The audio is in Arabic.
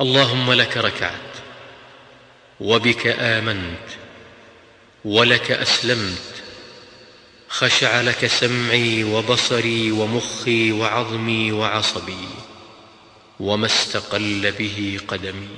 اللهم لك ركعت وبك آمنت ولك أسلمت خشع لك سمعي وبصري ومخي وعظمي وعصبي وما استقل به قدمي